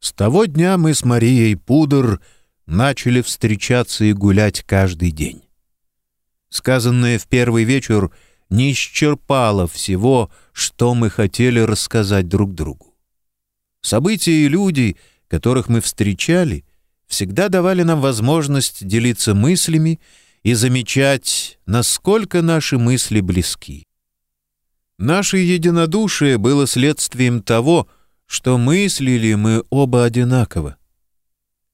С того дня мы с Марией Пудр начали встречаться и гулять каждый день. Сказанное в первый вечер не исчерпало всего, что мы хотели рассказать друг другу. События и люди, которых мы встречали, всегда давали нам возможность делиться мыслями и замечать, насколько наши мысли близки. Наше единодушие было следствием того, что мыслили мы оба одинаково.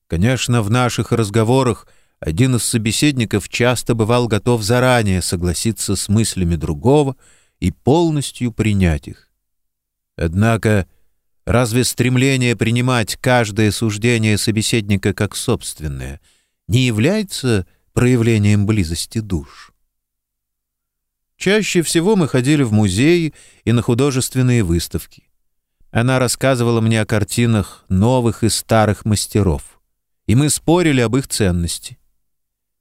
Конечно, в наших разговорах один из собеседников часто бывал готов заранее согласиться с мыслями другого и полностью принять их. Однако, разве стремление принимать каждое суждение собеседника как собственное не является проявлением близости душ? Чаще всего мы ходили в музеи и на художественные выставки. Она рассказывала мне о картинах новых и старых мастеров, и мы спорили об их ценности.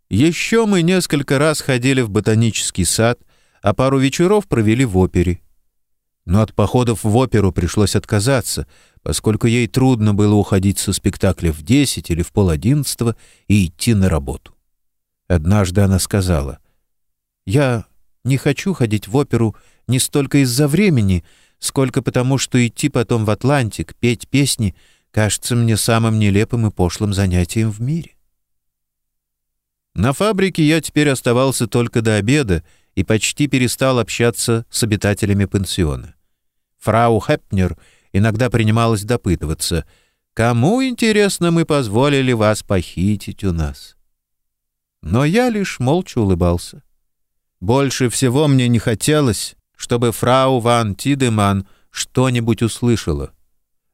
Еще мы несколько раз ходили в ботанический сад, а пару вечеров провели в опере. Но от походов в оперу пришлось отказаться, поскольку ей трудно было уходить со спектакля в десять или в пол одиннадцатого и идти на работу. Однажды она сказала, «Я не хочу ходить в оперу не столько из-за времени, сколько потому, что идти потом в Атлантик, петь песни, кажется мне самым нелепым и пошлым занятием в мире. На фабрике я теперь оставался только до обеда и почти перестал общаться с обитателями пансиона. Фрау Хепнер иногда принималась допытываться, «Кому, интересно, мы позволили вас похитить у нас?» Но я лишь молча улыбался. Больше всего мне не хотелось, чтобы фрау Ван Тидеман что-нибудь услышала.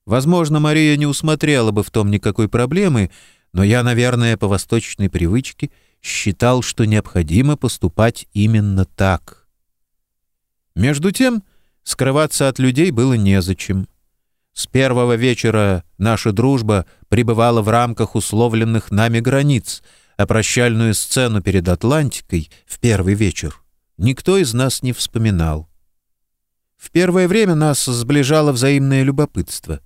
Возможно, Мария не усмотрела бы в том никакой проблемы, но я, наверное, по восточной привычке считал, что необходимо поступать именно так. Между тем, скрываться от людей было незачем. С первого вечера наша дружба пребывала в рамках условленных нами границ, а прощальную сцену перед Атлантикой в первый вечер никто из нас не вспоминал. В первое время нас сближало взаимное любопытство.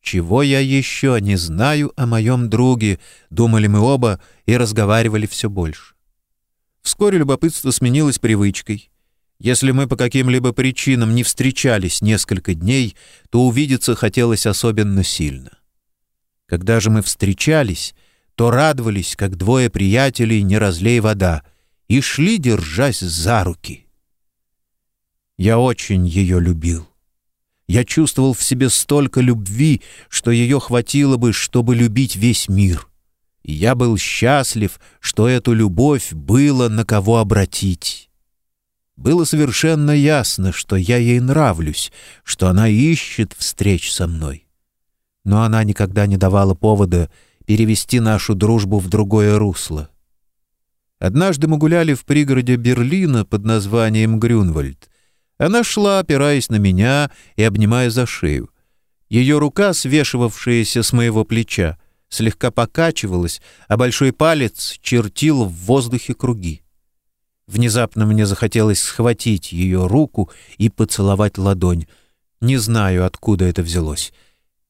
«Чего я еще не знаю о моем друге?» — думали мы оба и разговаривали все больше. Вскоре любопытство сменилось привычкой. Если мы по каким-либо причинам не встречались несколько дней, то увидеться хотелось особенно сильно. Когда же мы встречались, то радовались, как двое приятелей, не разлей вода, и шли, держась за руки. Я очень ее любил. Я чувствовал в себе столько любви, что ее хватило бы, чтобы любить весь мир. И я был счастлив, что эту любовь было на кого обратить. Было совершенно ясно, что я ей нравлюсь, что она ищет встреч со мной. Но она никогда не давала повода перевести нашу дружбу в другое русло. Однажды мы гуляли в пригороде Берлина под названием Грюнвальд, она шла, опираясь на меня и обнимая за шею. Ее рука, свешивавшаяся с моего плеча, слегка покачивалась, а большой палец чертил в воздухе круги. Внезапно мне захотелось схватить ее руку и поцеловать ладонь. Не знаю, откуда это взялось.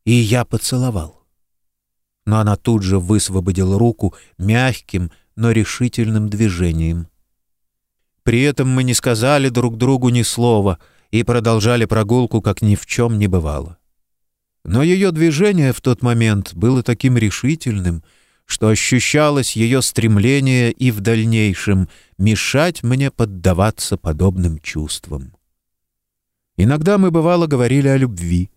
И я поцеловал. Но она тут же высвободила руку мягким, но решительным движением — при этом мы не сказали друг другу ни слова и продолжали прогулку, как ни в чем не бывало. Но ее движение в тот момент было таким решительным, что ощущалось ее стремление и в дальнейшем мешать мне поддаваться подобным чувствам. Иногда мы, бывало, говорили о любви.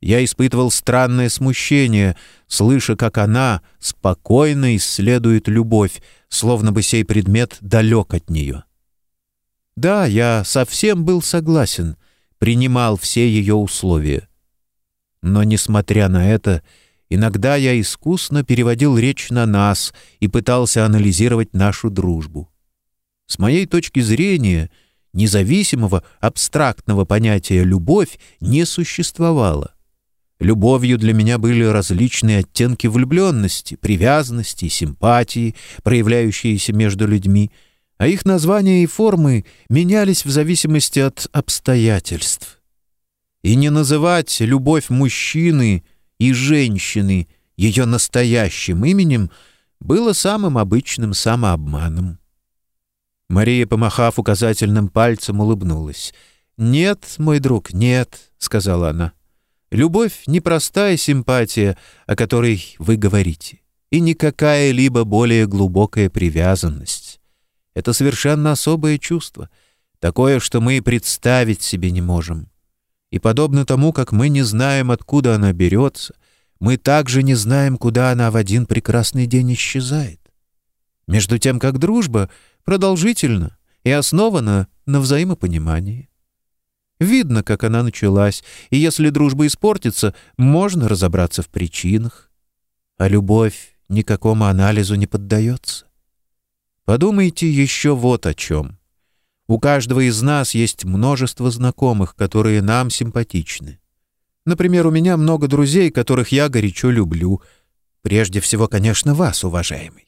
Я испытывал странное смущение, слыша, как она спокойно исследует любовь, словно бы сей предмет далек от нее. Да, я совсем был согласен, принимал все ее условия. Но, несмотря на это, иногда я искусно переводил речь на нас и пытался анализировать нашу дружбу. С моей точки зрения, независимого абстрактного понятия «любовь» не существовало. Любовью для меня были различные оттенки влюбленности, привязанности, симпатии, проявляющиеся между людьми — а их названия и формы менялись в зависимости от обстоятельств. И не называть любовь мужчины и женщины ее настоящим именем было самым обычным самообманом. Мария, помахав указательным пальцем, улыбнулась. «Нет, мой друг, нет», — сказала она. «Любовь — непростая симпатия, о которой вы говорите, и не какая-либо более глубокая привязанность. Это совершенно особое чувство, такое, что мы и представить себе не можем. И подобно тому, как мы не знаем, откуда она берется, мы также не знаем, куда она в один прекрасный день исчезает. Между тем, как дружба продолжительна и основана на взаимопонимании. Видно, как она началась, и если дружба испортится, можно разобраться в причинах. А любовь никакому анализу не поддается. Подумайте еще вот о чем. У каждого из нас есть множество знакомых, которые нам симпатичны. Например, у меня много друзей, которых я горячо люблю. Прежде всего, конечно, вас, уважаемый.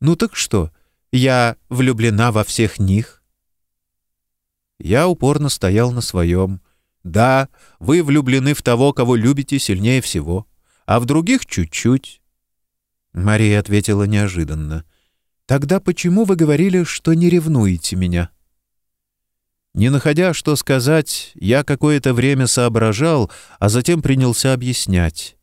Ну так что, я влюблена во всех них? Я упорно стоял на своем. Да, вы влюблены в того, кого любите сильнее всего, а в других чуть-чуть. Мария ответила неожиданно. «Тогда почему вы говорили, что не ревнуете меня?» Не находя, что сказать, я какое-то время соображал, а затем принялся объяснять.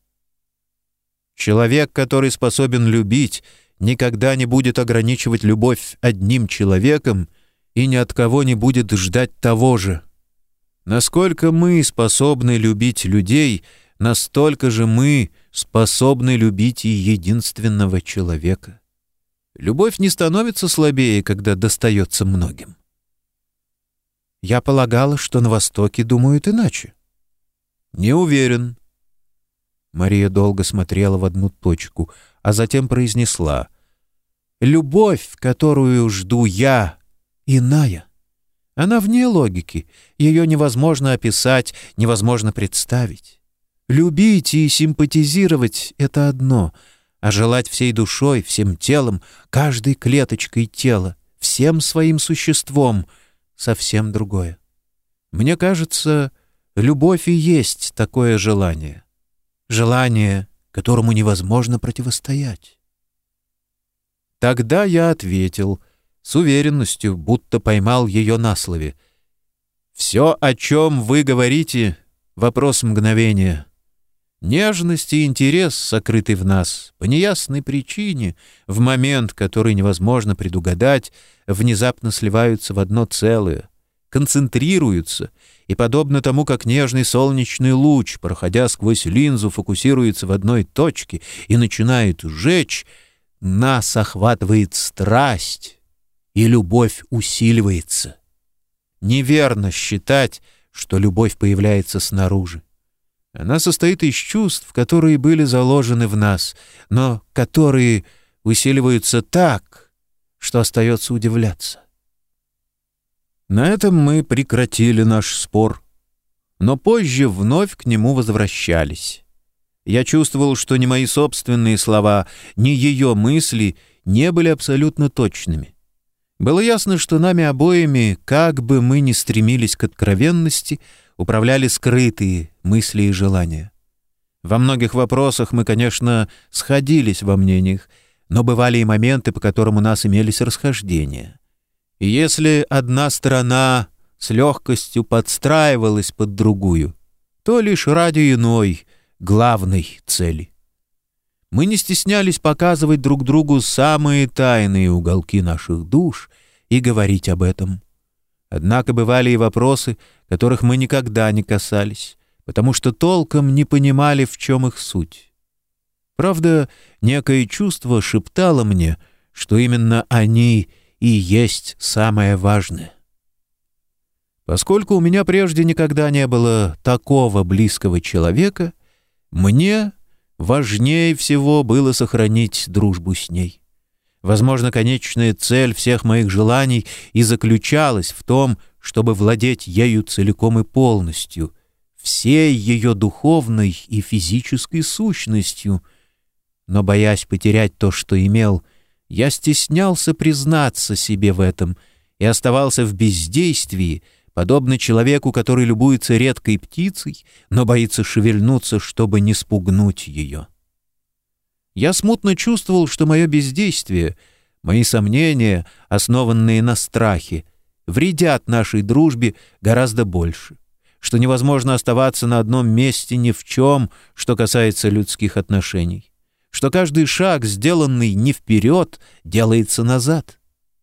Человек, который способен любить, никогда не будет ограничивать любовь одним человеком и ни от кого не будет ждать того же. Насколько мы способны любить людей, настолько же мы способны любить и единственного человека. Любовь не становится слабее, когда достается многим. Я полагала, что на Востоке думают иначе. Не уверен. Мария долго смотрела в одну точку, а затем произнесла. «Любовь, которую жду я, иная. Она вне логики, ее невозможно описать, невозможно представить. Любить и симпатизировать — это одно, а желать всей душой, всем телом, каждой клеточкой тела, всем своим существом — совсем другое. Мне кажется, любовь и есть такое желание. Желание, которому невозможно противостоять. Тогда я ответил — с уверенностью, будто поймал ее на слове. «Все, о чем вы говорите, — вопрос мгновения. Нежность и интерес, сокрытый в нас, по неясной причине, в момент, который невозможно предугадать, внезапно сливаются в одно целое, концентрируются, и, подобно тому, как нежный солнечный луч, проходя сквозь линзу, фокусируется в одной точке и начинает жечь, нас охватывает страсть, и любовь усиливается. Неверно считать, что любовь появляется снаружи. Она состоит из чувств, которые были заложены в нас, но которые усиливаются так, что остается удивляться. На этом мы прекратили наш спор, но позже вновь к нему возвращались. Я чувствовал, что ни мои собственные слова, ни ее мысли не были абсолютно точными. Было ясно, что нами обоими, как бы мы ни стремились к откровенности, управляли скрытые мысли и желания. Во многих вопросах мы, конечно, сходились во мнениях, но бывали и моменты, по которым у нас имелись расхождения. И если одна сторона с легкостью подстраивалась под другую, то лишь ради иной, главной цели. Мы не стеснялись показывать друг другу самые тайные уголки наших душ и говорить об этом. Однако бывали и вопросы, которых мы никогда не касались, потому что толком не понимали, в чем их суть. Правда, некое чувство шептало мне, что именно они и есть самое важное. Поскольку у меня прежде никогда не было такого близкого человека, мне важнее всего было сохранить дружбу с ней. Возможно, конечная цель всех моих желаний и заключалась в том, чтобы владеть ею целиком и полностью, всей ее духовной и физической сущностью. Но, боясь потерять то, что имел, я стеснялся признаться себе в этом и оставался в бездействии, подобно человеку, который любуется редкой птицей, но боится шевельнуться, чтобы не спугнуть ее. Я смутно чувствовал, что мое бездействие, мои сомнения, основанные на страхе, вредят нашей дружбе гораздо больше, что невозможно оставаться на одном месте ни в чем, что касается людских отношений, что каждый шаг, сделанный не вперед, делается назад,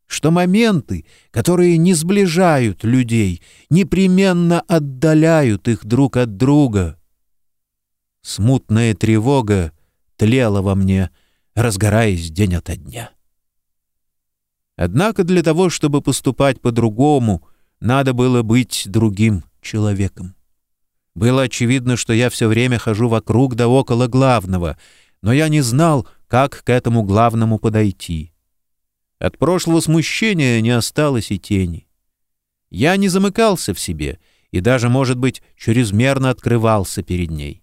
что моменты, которые не сближают людей, непременно отдаляют их друг от друга. Смутная тревога тлела во мне, разгораясь день ото дня. Однако для того, чтобы поступать по-другому, надо было быть другим человеком. Было очевидно, что я все время хожу вокруг да около главного, но я не знал, как к этому главному подойти. От прошлого смущения не осталось и тени. Я не замыкался в себе и даже, может быть, чрезмерно открывался перед ней.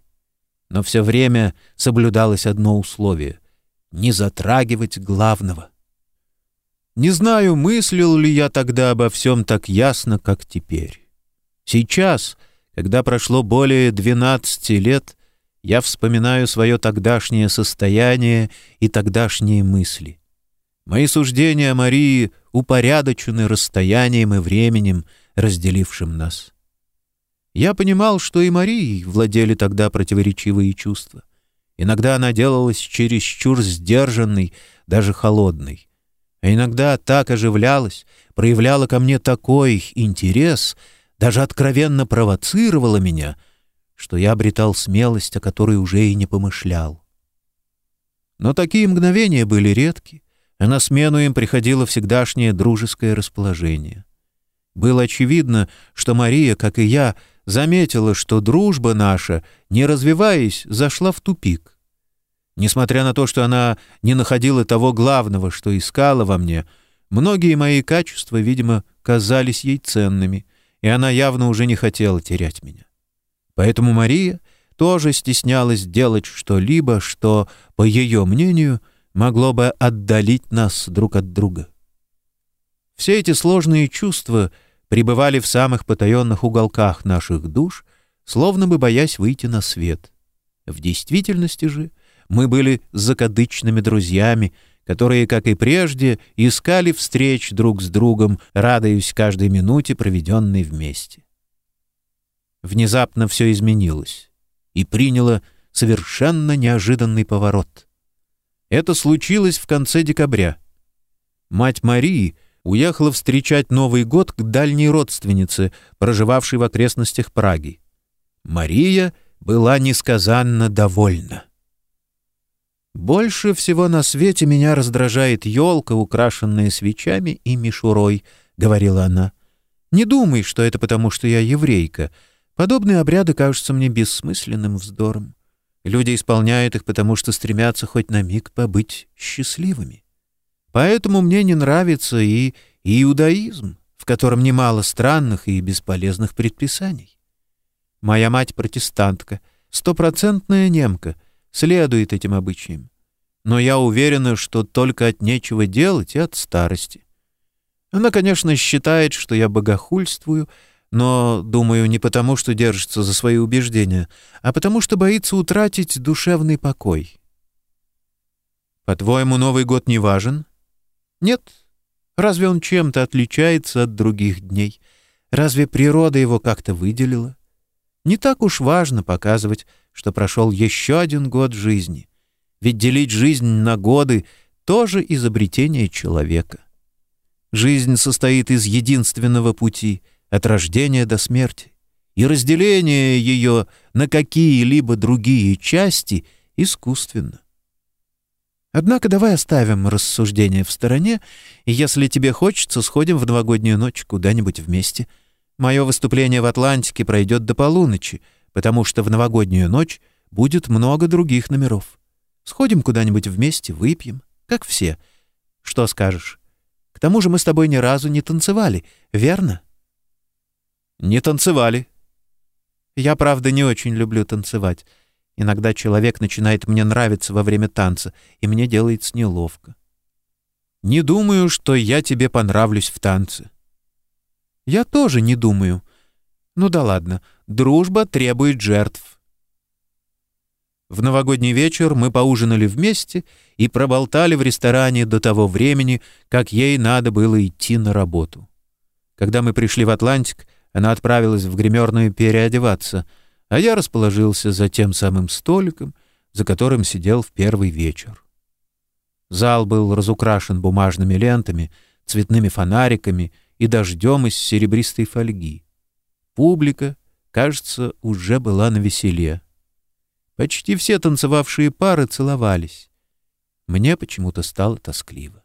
Но все время соблюдалось одно условие — не затрагивать главного — не знаю, мыслил ли я тогда обо всем так ясно, как теперь. Сейчас, когда прошло более двенадцати лет, я вспоминаю свое тогдашнее состояние и тогдашние мысли. Мои суждения о Марии упорядочены расстоянием и временем, разделившим нас. Я понимал, что и Марии владели тогда противоречивые чувства. Иногда она делалась чересчур сдержанной, даже холодной а иногда так оживлялась, проявляла ко мне такой интерес, даже откровенно провоцировала меня, что я обретал смелость, о которой уже и не помышлял. Но такие мгновения были редки, а на смену им приходило всегдашнее дружеское расположение. Было очевидно, что Мария, как и я, заметила, что дружба наша, не развиваясь, зашла в тупик — Несмотря на то, что она не находила того главного, что искала во мне, многие мои качества, видимо, казались ей ценными, и она явно уже не хотела терять меня. Поэтому Мария тоже стеснялась делать что-либо, что, по ее мнению, могло бы отдалить нас друг от друга. Все эти сложные чувства пребывали в самых потаенных уголках наших душ, словно бы боясь выйти на свет. В действительности же мы были закадычными друзьями, которые, как и прежде, искали встреч друг с другом, радуясь каждой минуте, проведенной вместе. Внезапно все изменилось и приняло совершенно неожиданный поворот. Это случилось в конце декабря. Мать Марии уехала встречать Новый год к дальней родственнице, проживавшей в окрестностях Праги. Мария была несказанно довольна. «Больше всего на свете меня раздражает елка, украшенная свечами и мишурой», — говорила она. «Не думай, что это потому, что я еврейка. Подобные обряды кажутся мне бессмысленным вздором. Люди исполняют их, потому что стремятся хоть на миг побыть счастливыми. Поэтому мне не нравится и иудаизм, в котором немало странных и бесполезных предписаний. Моя мать протестантка, стопроцентная немка — следует этим обычаям. Но я уверена, что только от нечего делать и от старости. Она, конечно, считает, что я богохульствую, но, думаю, не потому, что держится за свои убеждения, а потому, что боится утратить душевный покой. По-твоему, Новый год не важен? Нет. Разве он чем-то отличается от других дней? Разве природа его как-то выделила? Не так уж важно показывать, что прошел еще один год жизни. Ведь делить жизнь на годы — тоже изобретение человека. Жизнь состоит из единственного пути — от рождения до смерти, и разделение ее на какие-либо другие части искусственно. Однако давай оставим рассуждения в стороне, и если тебе хочется, сходим в новогоднюю ночь куда-нибудь вместе. Мое выступление в Атлантике пройдет до полуночи — потому что в новогоднюю ночь будет много других номеров. Сходим куда-нибудь вместе, выпьем, как все. Что скажешь? К тому же мы с тобой ни разу не танцевали, верно? Не танцевали. Я, правда, не очень люблю танцевать. Иногда человек начинает мне нравиться во время танца, и мне делается неловко. Не думаю, что я тебе понравлюсь в танце. «Я тоже не думаю. Ну да ладно, дружба требует жертв». В новогодний вечер мы поужинали вместе и проболтали в ресторане до того времени, как ей надо было идти на работу. Когда мы пришли в Атлантик, она отправилась в гримерную переодеваться, а я расположился за тем самым столиком, за которым сидел в первый вечер. Зал был разукрашен бумажными лентами, цветными фонариками и дождем из серебристой фольги. Публика, кажется, уже была на веселье. Почти все танцевавшие пары целовались. Мне почему-то стало тоскливо.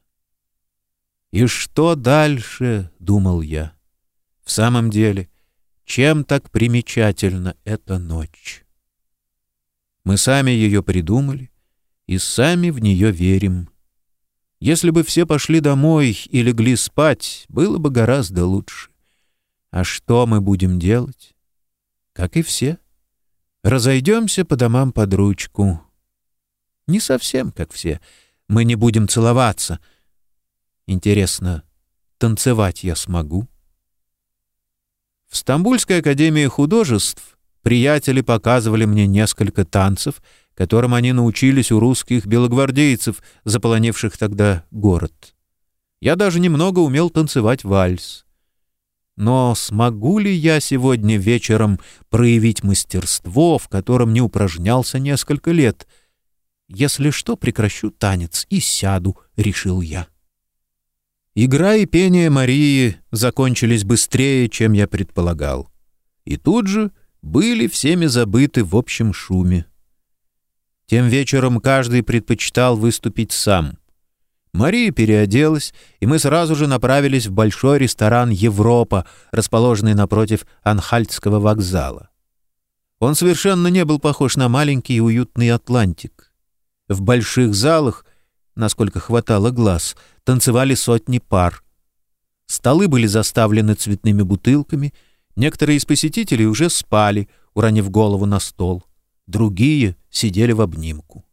«И что дальше?» — думал я. «В самом деле, чем так примечательна эта ночь?» Мы сами ее придумали и сами в нее верим. Если бы все пошли домой и легли спать, было бы гораздо лучше. А что мы будем делать? Как и все. Разойдемся по домам под ручку. Не совсем как все. Мы не будем целоваться. Интересно, танцевать я смогу? В Стамбульской академии художеств приятели показывали мне несколько танцев — которым они научились у русских белогвардейцев, заполонивших тогда город. Я даже немного умел танцевать вальс. Но смогу ли я сегодня вечером проявить мастерство, в котором не упражнялся несколько лет? Если что, прекращу танец и сяду, — решил я. Игра и пение Марии закончились быстрее, чем я предполагал. И тут же были всеми забыты в общем шуме. Тем вечером каждый предпочитал выступить сам. Мария переоделась, и мы сразу же направились в большой ресторан «Европа», расположенный напротив Анхальтского вокзала. Он совершенно не был похож на маленький и уютный Атлантик. В больших залах, насколько хватало глаз, танцевали сотни пар. Столы были заставлены цветными бутылками, некоторые из посетителей уже спали, уронив голову на стол. Другие сидели в обнимку.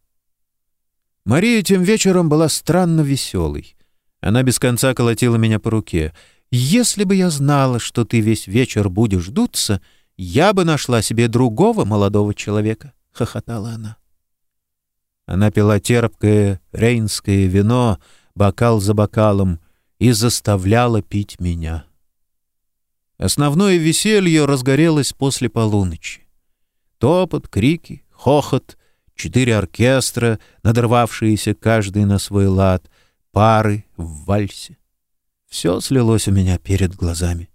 Мария тем вечером была странно веселой. Она без конца колотила меня по руке. «Если бы я знала, что ты весь вечер будешь дуться, я бы нашла себе другого молодого человека», — хохотала она. Она пила терпкое рейнское вино, бокал за бокалом, и заставляла пить меня. Основное веселье разгорелось после полуночи. Топот, крики, хохот, четыре оркестра, надорвавшиеся каждый на свой лад, пары в вальсе. Все слилось у меня перед глазами.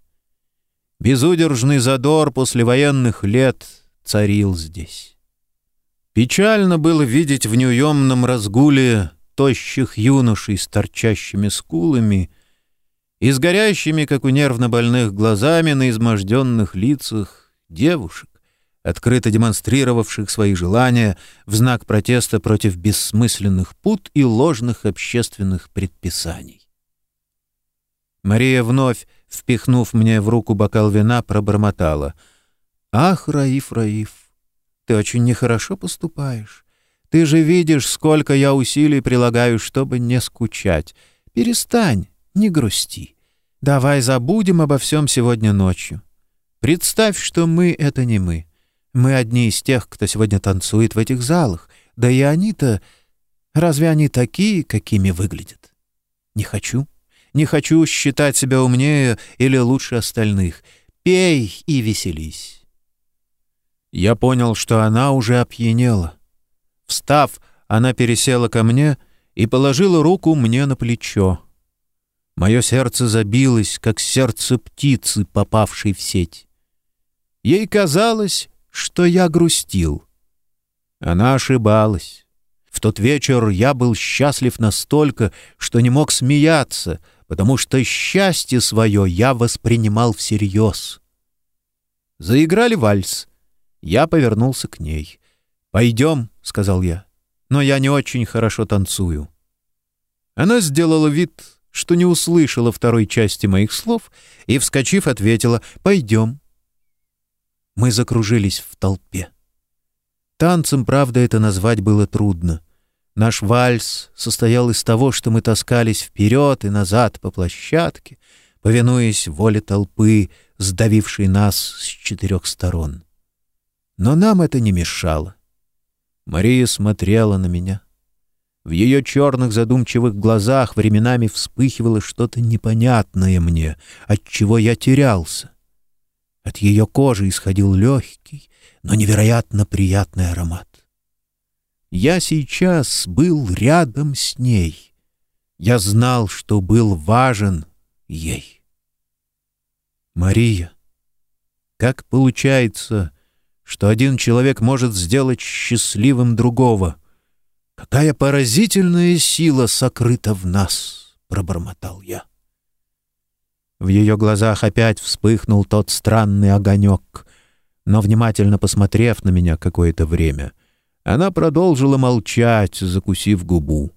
Безудержный задор после военных лет царил здесь. Печально было видеть в неуемном разгуле тощих юношей с торчащими скулами и с горящими, как у нервно больных, глазами на изможденных лицах девушек открыто демонстрировавших свои желания в знак протеста против бессмысленных пут и ложных общественных предписаний. Мария вновь, впихнув мне в руку бокал вина, пробормотала. «Ах, Раиф, Раиф, ты очень нехорошо поступаешь. Ты же видишь, сколько я усилий прилагаю, чтобы не скучать. Перестань, не грусти. Давай забудем обо всем сегодня ночью. Представь, что мы — это не мы. Мы одни из тех, кто сегодня танцует в этих залах. Да и они-то... Разве они такие, какими выглядят? Не хочу. Не хочу считать себя умнее или лучше остальных. Пей и веселись. Я понял, что она уже опьянела. Встав, она пересела ко мне и положила руку мне на плечо. Мое сердце забилось, как сердце птицы, попавшей в сеть. Ей казалось, что я грустил. Она ошибалась. В тот вечер я был счастлив настолько, что не мог смеяться, потому что счастье свое я воспринимал всерьез. Заиграли вальс. Я повернулся к ней. «Пойдем», — сказал я, — «но я не очень хорошо танцую». Она сделала вид, что не услышала второй части моих слов, и, вскочив, ответила «Пойдем». Мы закружились в толпе. Танцем, правда, это назвать было трудно. Наш вальс состоял из того, что мы таскались вперед и назад по площадке, повинуясь воле толпы, сдавившей нас с четырех сторон. Но нам это не мешало. Мария смотрела на меня. В ее черных задумчивых глазах временами вспыхивало что-то непонятное мне, от чего я терялся. От ее кожи исходил легкий, но невероятно приятный аромат. Я сейчас был рядом с ней. Я знал, что был важен ей. Мария, как получается, что один человек может сделать счастливым другого — «Какая поразительная сила сокрыта в нас!» — пробормотал я. В ее глазах опять вспыхнул тот странный огонек, но, внимательно посмотрев на меня какое-то время, она продолжила молчать, закусив губу.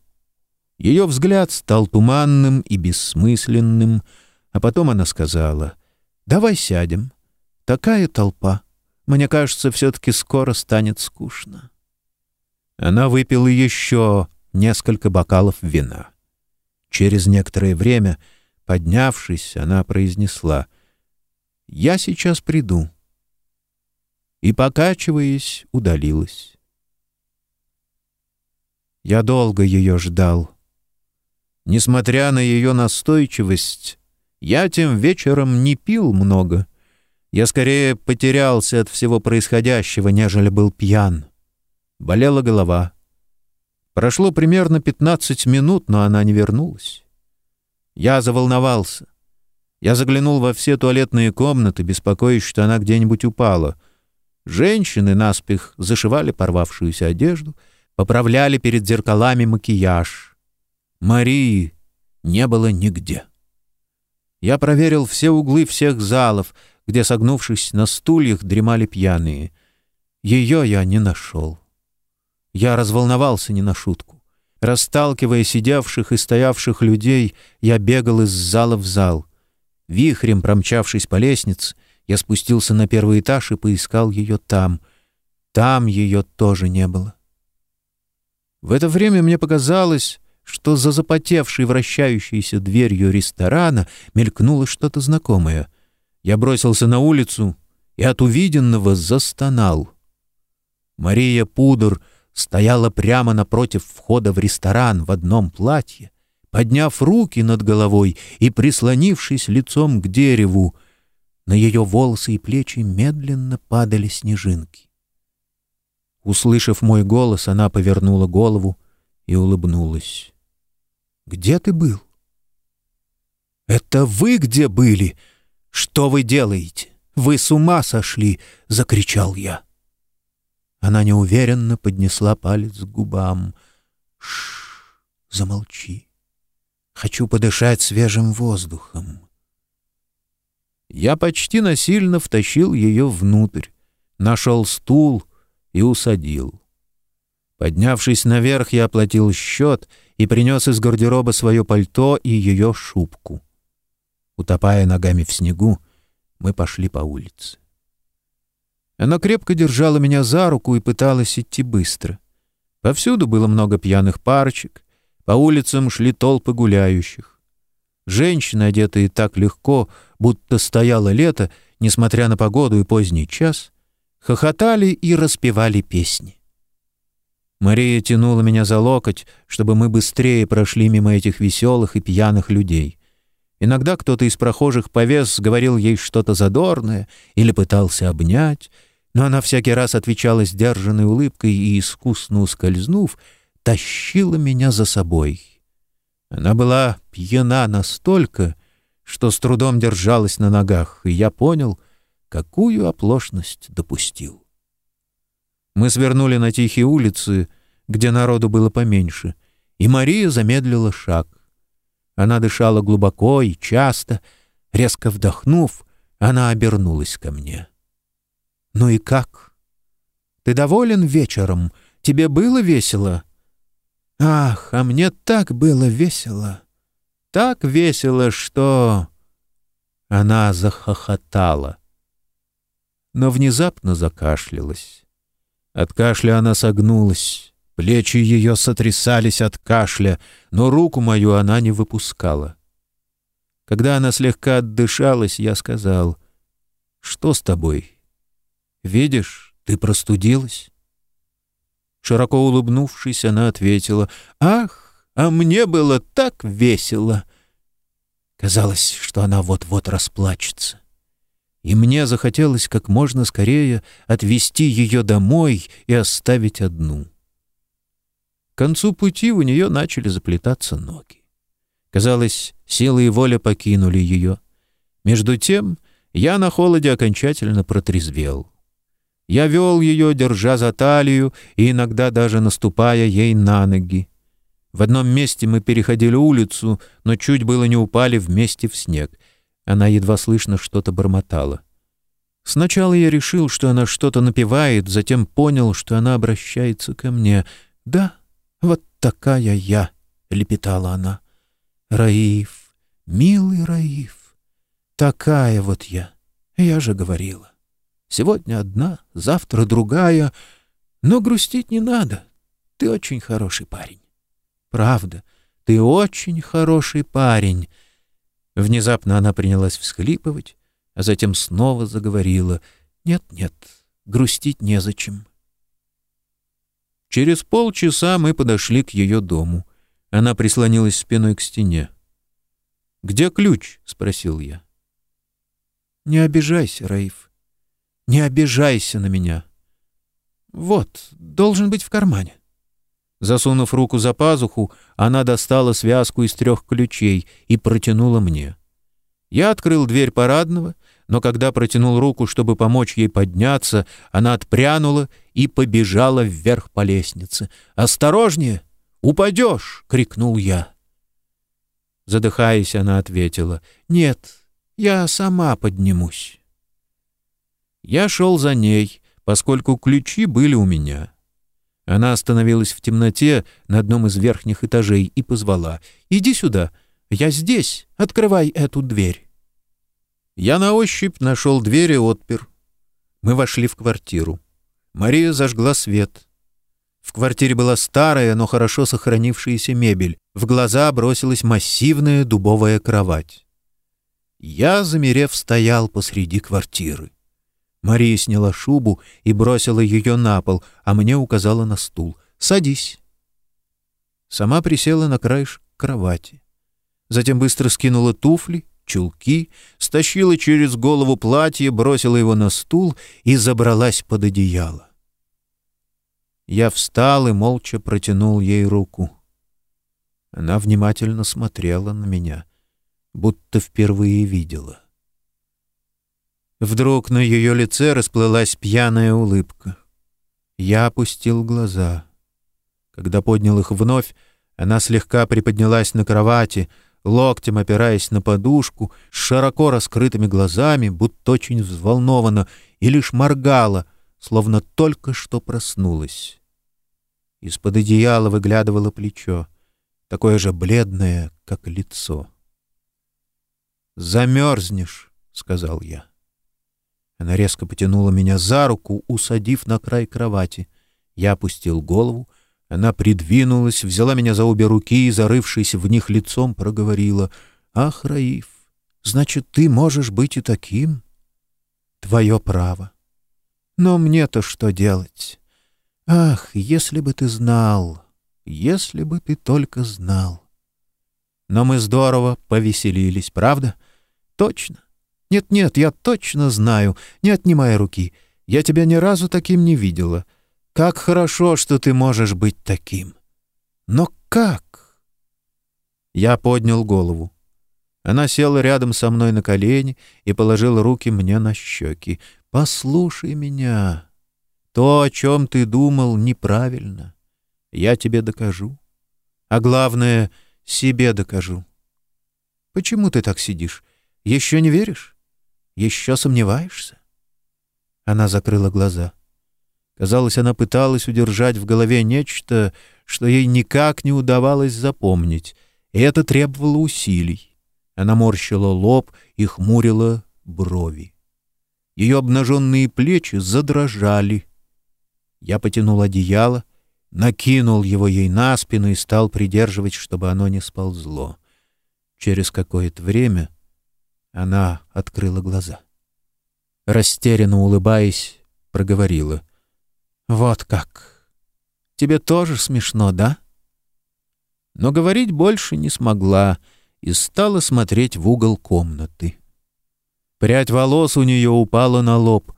Ее взгляд стал туманным и бессмысленным, а потом она сказала, «Давай сядем. Такая толпа. Мне кажется, все-таки скоро станет скучно». Она выпила еще несколько бокалов вина. Через некоторое время, поднявшись, она произнесла «Я сейчас приду» и, покачиваясь, удалилась. Я долго ее ждал. Несмотря на ее настойчивость, я тем вечером не пил много. Я скорее потерялся от всего происходящего, нежели был пьян. Болела голова. Прошло примерно 15 минут, но она не вернулась. Я заволновался. Я заглянул во все туалетные комнаты, беспокоясь, что она где-нибудь упала. Женщины наспех зашивали порвавшуюся одежду, поправляли перед зеркалами макияж. Марии не было нигде. Я проверил все углы всех залов, где, согнувшись на стульях, дремали пьяные. Ее я не нашел. Я разволновался не на шутку. Расталкивая сидевших и стоявших людей, я бегал из зала в зал. Вихрем промчавшись по лестнице, я спустился на первый этаж и поискал ее там. Там ее тоже не было. В это время мне показалось, что за запотевшей вращающейся дверью ресторана мелькнуло что-то знакомое. Я бросился на улицу и от увиденного застонал. Мария Пудр — стояла прямо напротив входа в ресторан в одном платье, подняв руки над головой и прислонившись лицом к дереву. На ее волосы и плечи медленно падали снежинки. Услышав мой голос, она повернула голову и улыбнулась. «Где ты был?» «Это вы где были? Что вы делаете? Вы с ума сошли!» — закричал я. Она неуверенно поднесла палец к губам. Шш, замолчи. Хочу подышать свежим воздухом. Я почти насильно втащил ее внутрь, нашел стул и усадил. Поднявшись наверх, я оплатил счет и принес из гардероба свое пальто и ее шубку. Утопая ногами в снегу, мы пошли по улице. Она крепко держала меня за руку и пыталась идти быстро. Повсюду было много пьяных парочек, по улицам шли толпы гуляющих. Женщины, одетые так легко, будто стояло лето, несмотря на погоду и поздний час, хохотали и распевали песни. Мария тянула меня за локоть, чтобы мы быстрее прошли мимо этих веселых и пьяных людей. Иногда кто-то из прохожих повес говорил ей что-то задорное или пытался обнять, но она всякий раз отвечала сдержанной улыбкой и, искусно ускользнув, тащила меня за собой. Она была пьяна настолько, что с трудом держалась на ногах, и я понял, какую оплошность допустил. Мы свернули на тихие улицы, где народу было поменьше, и Мария замедлила шаг. Она дышала глубоко и часто, резко вдохнув, она обернулась ко мне. «Ну и как? Ты доволен вечером? Тебе было весело?» «Ах, а мне так было весело! Так весело, что...» Она захохотала, но внезапно закашлялась. От кашля она согнулась, плечи ее сотрясались от кашля, но руку мою она не выпускала. Когда она слегка отдышалась, я сказал, «Что с тобой? Видишь, ты простудилась?» Широко улыбнувшись, она ответила, «Ах, а мне было так весело!» Казалось, что она вот-вот расплачется. И мне захотелось как можно скорее отвезти ее домой и оставить одну. К концу пути у нее начали заплетаться ноги. Казалось, силы и воля покинули ее. Между тем я на холоде окончательно протрезвел. Я вел ее, держа за талию и иногда даже наступая ей на ноги. В одном месте мы переходили улицу, но чуть было не упали вместе в снег. Она едва слышно что-то бормотала. Сначала я решил, что она что-то напевает, затем понял, что она обращается ко мне. «Да, вот такая я», — лепетала она. «Раиф, милый Раиф, такая вот я, я же говорила. Сегодня одна, завтра другая, но грустить не надо, ты очень хороший парень». Правда, ты очень хороший парень. Внезапно она принялась всхлипывать, а затем снова заговорила. Нет, нет, грустить незачем. Через полчаса мы подошли к ее дому. Она прислонилась спиной к стене. «Где ключ?» — спросил я. «Не обижайся, Раиф. Не обижайся на меня. Вот, должен быть в кармане». Засунув руку за пазуху, она достала связку из трех ключей и протянула мне. Я открыл дверь парадного, но когда протянул руку, чтобы помочь ей подняться, она отпрянула и побежала вверх по лестнице. «Осторожнее! Упадешь!» — крикнул я. Задыхаясь, она ответила, «Нет, я сама поднимусь». Я шел за ней, поскольку ключи были у меня. Она остановилась в темноте на одном из верхних этажей и позвала. «Иди сюда. Я здесь. Открывай эту дверь». Я на ощупь нашел дверь и отпер. Мы вошли в квартиру. Мария зажгла свет. В квартире была старая, но хорошо сохранившаяся мебель. В глаза бросилась массивная дубовая кровать. Я, замерев, стоял посреди квартиры. Мария сняла шубу и бросила ее на пол, а мне указала на стул. «Садись». Сама присела на краешек кровати. Затем быстро скинула туфли, чулки, стащила через голову платье, бросила его на стул и забралась под одеяло. Я встал и молча протянул ей руку. Она внимательно смотрела на меня, будто впервые видела. — Вдруг на ее лице расплылась пьяная улыбка. Я опустил глаза. Когда поднял их вновь, она слегка приподнялась на кровати, локтем опираясь на подушку, с широко раскрытыми глазами, будто очень взволнована, и лишь моргала, словно только что проснулась. Из-под одеяла выглядывало плечо, такое же бледное, как лицо. «Замерзнешь», — сказал я. Она резко потянула меня за руку, усадив на край кровати. Я опустил голову. Она придвинулась, взяла меня за обе руки и, зарывшись в них лицом, проговорила. «Ах, Раиф, значит, ты можешь быть и таким?» «Твое право. Но мне-то что делать? Ах, если бы ты знал, если бы ты только знал!» Но мы здорово повеселились, правда? Точно. Нет-нет, я точно знаю, не отнимай руки. Я тебя ни разу таким не видела. Как хорошо, что ты можешь быть таким. Но как? Я поднял голову. Она села рядом со мной на колени и положила руки мне на щеки. «Послушай меня. То, о чем ты думал, неправильно. Я тебе докажу. А главное, себе докажу. Почему ты так сидишь? Еще не веришь? Еще сомневаешься?» Она закрыла глаза. Казалось, она пыталась удержать в голове нечто, что ей никак не удавалось запомнить, и это требовало усилий. Она морщила лоб и хмурила брови. Ее обнаженные плечи задрожали. Я потянул одеяло, накинул его ей на спину и стал придерживать, чтобы оно не сползло. Через какое-то время Она открыла глаза. Растерянно улыбаясь, проговорила. «Вот как! Тебе тоже смешно, да?» Но говорить больше не смогла и стала смотреть в угол комнаты. Прядь волос у нее упала на лоб,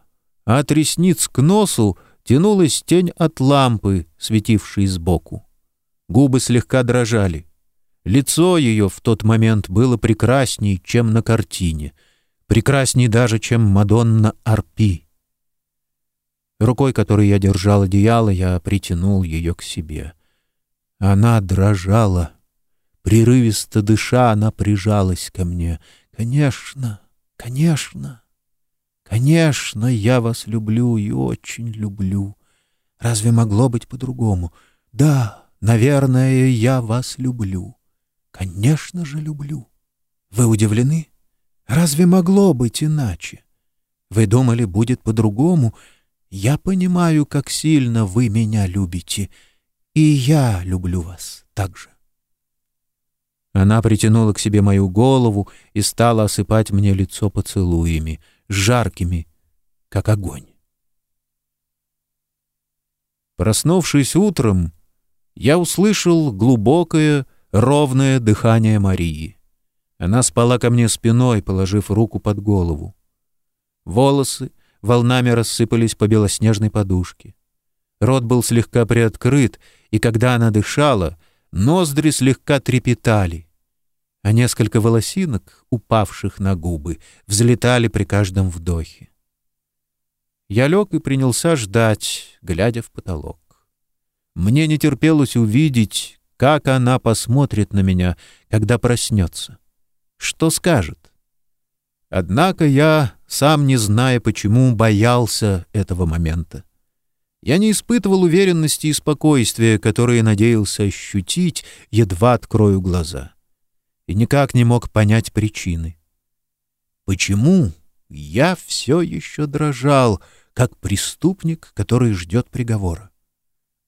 а от ресниц к носу тянулась тень от лампы, светившей сбоку. Губы слегка дрожали. Лицо ее в тот момент было прекрасней, чем на картине, прекрасней даже, чем Мадонна Арпи. Рукой, которой я держал одеяло, я притянул ее к себе. Она дрожала. Прерывисто дыша, она прижалась ко мне. «Конечно, конечно, конечно, я вас люблю и очень люблю. Разве могло быть по-другому? Да, наверное, я вас люблю». Конечно же, люблю. Вы удивлены? Разве могло быть иначе? Вы думали, будет по-другому? Я понимаю, как сильно вы меня любите, и я люблю вас так же. Она притянула к себе мою голову и стала осыпать мне лицо поцелуями, жаркими, как огонь. Проснувшись утром, я услышал глубокое, ровное дыхание Марии. Она спала ко мне спиной, положив руку под голову. Волосы волнами рассыпались по белоснежной подушке. Рот был слегка приоткрыт, и когда она дышала, ноздри слегка трепетали, а несколько волосинок, упавших на губы, взлетали при каждом вдохе. Я лег и принялся ждать, глядя в потолок. Мне не терпелось увидеть, как она посмотрит на меня, когда проснется? Что скажет? Однако я, сам не зная почему, боялся этого момента. Я не испытывал уверенности и спокойствия, которые надеялся ощутить, едва открою глаза. И никак не мог понять причины. Почему я все еще дрожал, как преступник, который ждет приговора?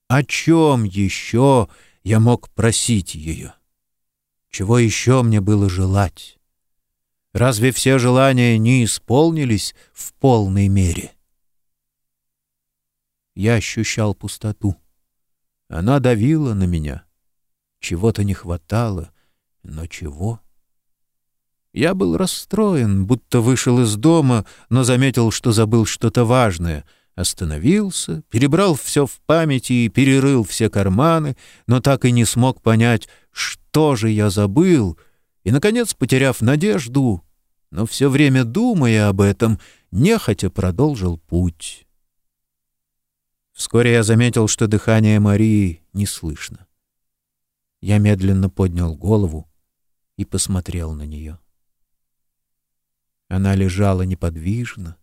О чем еще я мог просить ее. Чего еще мне было желать? Разве все желания не исполнились в полной мере? Я ощущал пустоту. Она давила на меня. Чего-то не хватало, но чего? Я был расстроен, будто вышел из дома, но заметил, что забыл что-то важное — Остановился, перебрал все в памяти и перерыл все карманы, но так и не смог понять, что же я забыл, и, наконец, потеряв надежду, но все время думая об этом, нехотя продолжил путь. Вскоре я заметил, что дыхание Марии не слышно. Я медленно поднял голову и посмотрел на нее. Она лежала неподвижно,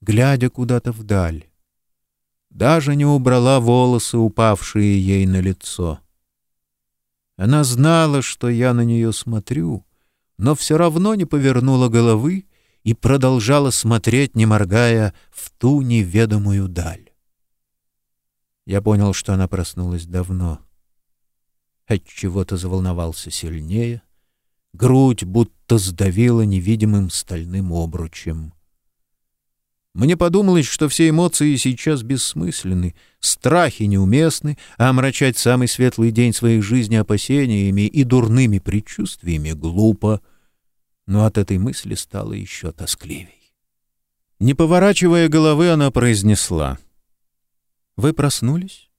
глядя куда-то вдаль. Даже не убрала волосы, упавшие ей на лицо. Она знала, что я на нее смотрю, но все равно не повернула головы и продолжала смотреть, не моргая, в ту неведомую даль. Я понял, что она проснулась давно. От чего-то заволновался сильнее, грудь будто сдавила невидимым стальным обручем. Мне подумалось, что все эмоции сейчас бессмысленны, страхи неуместны, а омрачать самый светлый день своей жизни опасениями и дурными предчувствиями глупо. Но от этой мысли стало еще тоскливей. Не поворачивая головы, она произнесла. «Вы проснулись?»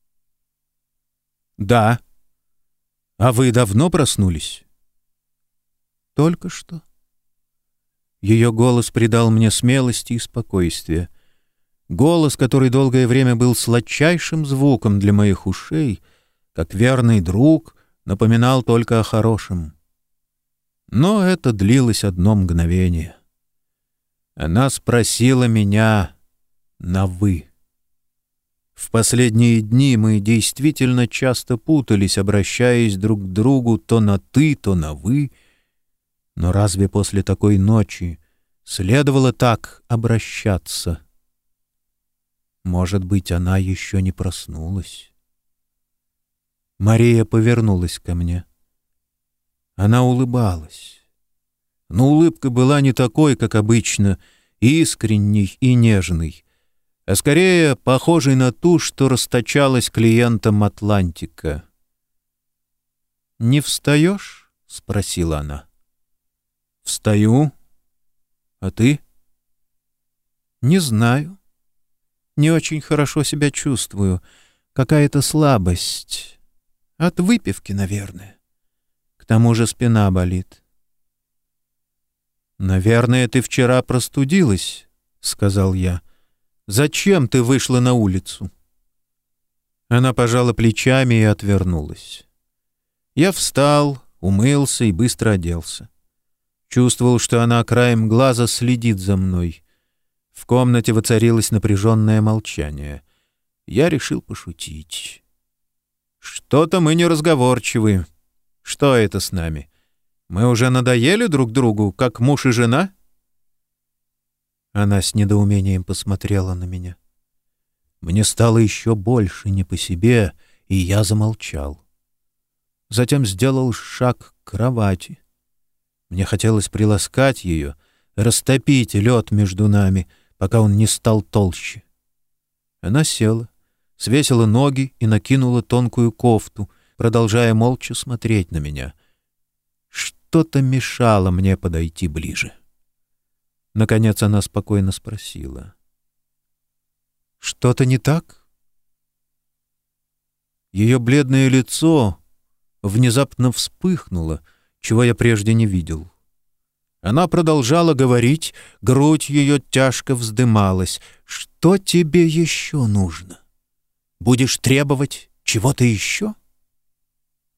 «Да». «А вы давно проснулись?» «Только что». Ее голос придал мне смелости и спокойствия. Голос, который долгое время был сладчайшим звуком для моих ушей, как верный друг, напоминал только о хорошем. Но это длилось одно мгновение. Она спросила меня на «вы». В последние дни мы действительно часто путались, обращаясь друг к другу то на «ты», то на «вы», но разве после такой ночи следовало так обращаться? Может быть, она еще не проснулась. Мария повернулась ко мне. Она улыбалась. но улыбка была не такой, как обычно, искренней и нежной, а скорее похожей на ту, что расточалась клиентам Атлантика. «Не встаешь?» — спросила она. «Встаю. А ты?» «Не знаю. Не очень хорошо себя чувствую. Какая-то слабость. От выпивки, наверное. К тому же спина болит». «Наверное, ты вчера простудилась», — сказал я. «Зачем ты вышла на улицу?» Она пожала плечами и отвернулась. Я встал, умылся и быстро оделся. Чувствовал, что она краем глаза следит за мной. В комнате воцарилось напряженное молчание. Я решил пошутить. «Что-то мы неразговорчивы. Что это с нами? Мы уже надоели друг другу, как муж и жена?» Она с недоумением посмотрела на меня. Мне стало еще больше не по себе, и я замолчал. Затем сделал шаг к кровати. Мне хотелось приласкать ее, растопить лед между нами, пока он не стал толще. Она села, свесила ноги и накинула тонкую кофту, продолжая молча смотреть на меня — что-то мешало мне подойти ближе. Наконец она спокойно спросила. «Что-то не так?» Ее бледное лицо внезапно вспыхнуло, чего я прежде не видел. Она продолжала говорить, грудь ее тяжко вздымалась. «Что тебе еще нужно? Будешь требовать чего-то еще?»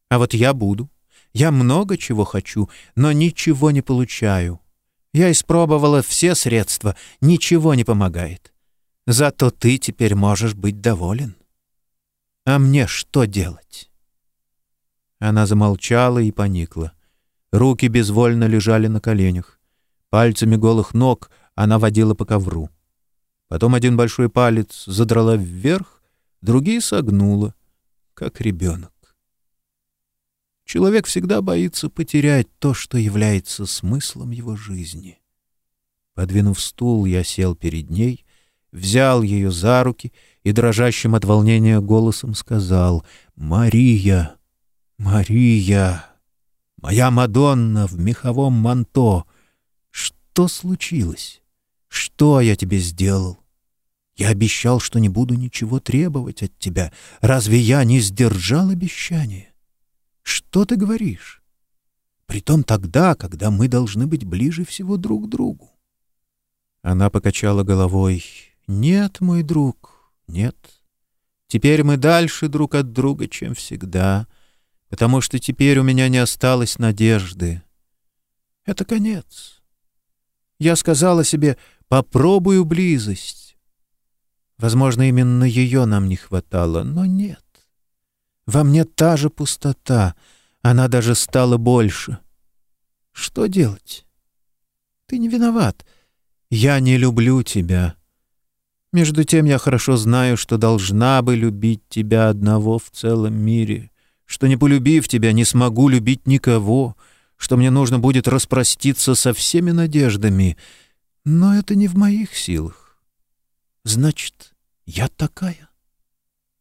«А вот я буду. Я много чего хочу, но ничего не получаю. Я испробовала все средства, ничего не помогает. Зато ты теперь можешь быть доволен. А мне что делать?» Она замолчала и поникла. Руки безвольно лежали на коленях. Пальцами голых ног она водила по ковру. Потом один большой палец задрала вверх, другие согнула, как ребенок. Человек всегда боится потерять то, что является смыслом его жизни. Подвинув стул, я сел перед ней, взял ее за руки и дрожащим от волнения голосом сказал «Мария! Мария! Моя Мадонна в меховом манто! Что случилось? Что я тебе сделал?» Я обещал, что не буду ничего требовать от тебя. Разве я не сдержал обещание? Что ты говоришь? Притом тогда, когда мы должны быть ближе всего друг к другу. Она покачала головой. «Нет, мой друг, нет. Теперь мы дальше друг от друга, чем всегда, потому что теперь у меня не осталось надежды. Это конец. Я сказала себе, попробую близость. Возможно, именно ее нам не хватало, но нет. Во мне та же пустота, она даже стала больше. Что делать? Ты не виноват. Я не люблю тебя. Между тем я хорошо знаю, что должна бы любить тебя одного в целом мире, что, не полюбив тебя, не смогу любить никого, что мне нужно будет распроститься со всеми надеждами. Но это не в моих силах. Значит, я такая.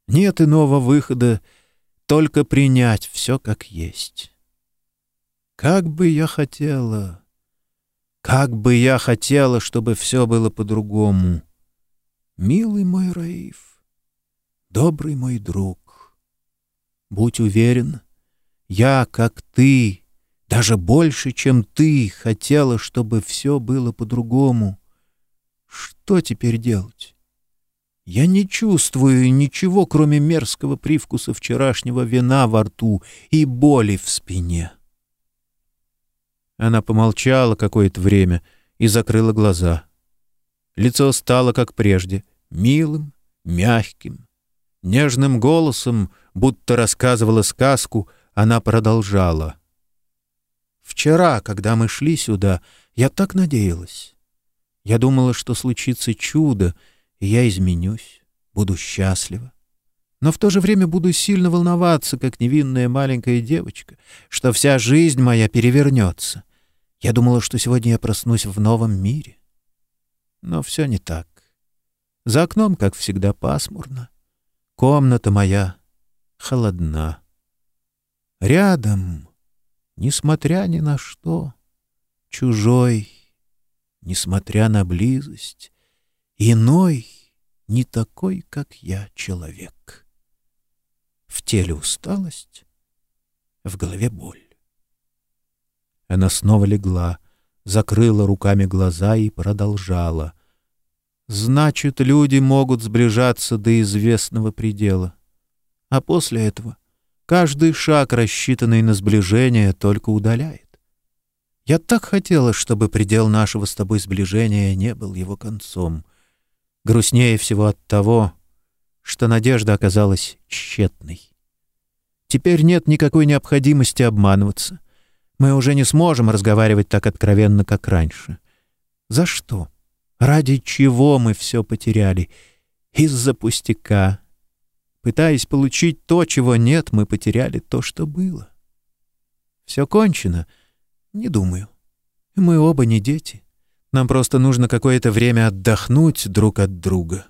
Нет иного выхода, только принять все как есть. Как бы я хотела, как бы я хотела, чтобы все было по-другому. Милый мой Раиф, добрый мой друг, будь уверен, я, как ты, даже больше, чем ты, хотела, чтобы все было по-другому. Что теперь делать? Я не чувствую ничего, кроме мерзкого привкуса вчерашнего вина во рту и боли в спине. Она помолчала какое-то время и закрыла глаза. Лицо стало, как прежде, милым, мягким. Нежным голосом, будто рассказывала сказку, она продолжала. «Вчера, когда мы шли сюда, я так надеялась. Я думала, что случится чудо, и я изменюсь, буду счастлива. Но в то же время буду сильно волноваться, как невинная маленькая девочка, что вся жизнь моя перевернется. Я думала, что сегодня я проснусь в новом мире. Но все не так. За окном, как всегда, пасмурно. Комната моя холодна. Рядом, несмотря ни на что, чужой, несмотря на близость, иной, не такой, как я, человек. В теле усталость, в голове боль. Она снова легла, закрыла руками глаза и продолжала. «Значит, люди могут сближаться до известного предела. А после этого каждый шаг, рассчитанный на сближение, только удаляет. Я так хотела, чтобы предел нашего с тобой сближения не был его концом. Грустнее всего от того, что надежда оказалась тщетной. Теперь нет никакой необходимости обманываться. Мы уже не сможем разговаривать так откровенно, как раньше. За что? Ради чего мы все потеряли? Из-за пустяка. Пытаясь получить то, чего нет, мы потеряли то, что было. Все кончено? Не думаю. Мы оба не дети. Нам просто нужно какое-то время отдохнуть друг от друга,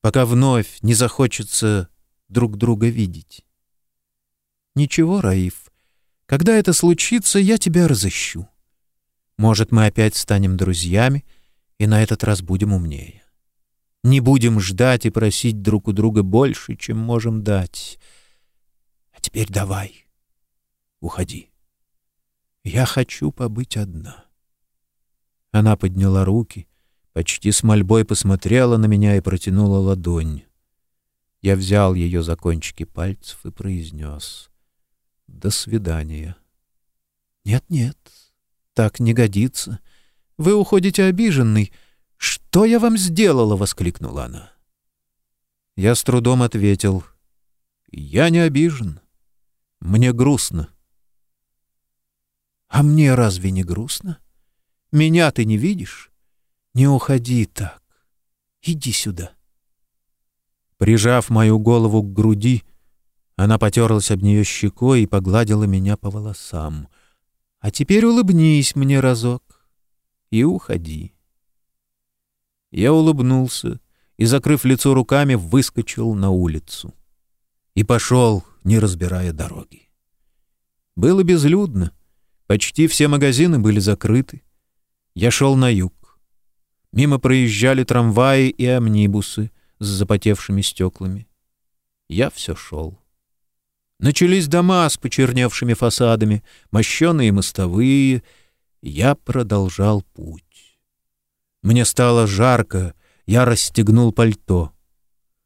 пока вновь не захочется друг друга видеть. Ничего, Раиф, когда это случится, я тебя разыщу. Может, мы опять станем друзьями, и на этот раз будем умнее. Не будем ждать и просить друг у друга больше, чем можем дать. А теперь давай, уходи. Я хочу побыть одна. Она подняла руки, почти с мольбой посмотрела на меня и протянула ладонь. Я взял ее за кончики пальцев и произнес — до свидания. Нет-нет, так не годится. Вы уходите обиженный. Что я вам сделала? воскликнула она. Я с трудом ответил: Я не обижен. Мне грустно. А мне разве не грустно? Меня ты не видишь? Не уходи так. Иди сюда. Прижав мою голову к груди, она потерлась об нее щекой и погладила меня по волосам. «А теперь улыбнись мне разок и уходи». Я улыбнулся и, закрыв лицо руками, выскочил на улицу. И пошел, не разбирая дороги. Было безлюдно. Почти все магазины были закрыты. Я шел на юг. Мимо проезжали трамваи и амнибусы с запотевшими стеклами. Я все шел. Начались дома с почерневшими фасадами, мощеные мостовые. Я продолжал путь. Мне стало жарко, я расстегнул пальто.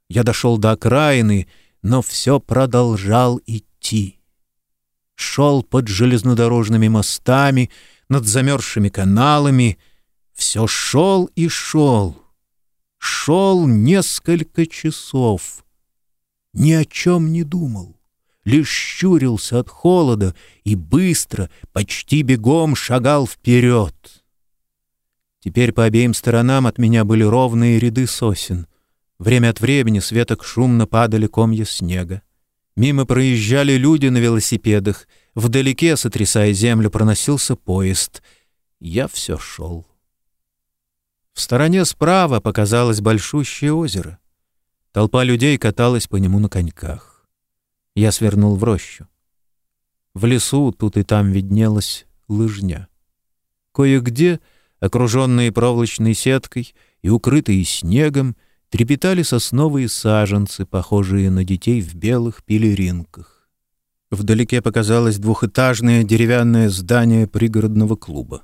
Я дошел до окраины, но все продолжал идти. Шел под железнодорожными мостами, над замерзшими каналами. Все шел и шел. Шел несколько часов. Ни о чем не думал лишь щурился от холода и быстро, почти бегом шагал вперед. Теперь по обеим сторонам от меня были ровные ряды сосен. Время от времени с веток шумно падали комья снега. Мимо проезжали люди на велосипедах. Вдалеке, сотрясая землю, проносился поезд. Я все шел. В стороне справа показалось большущее озеро. Толпа людей каталась по нему на коньках. Я свернул в рощу. В лесу тут и там виднелась лыжня. Кое-где, окруженные проволочной сеткой и укрытые снегом, трепетали сосновые саженцы, похожие на детей в белых пелеринках. Вдалеке показалось двухэтажное деревянное здание пригородного клуба.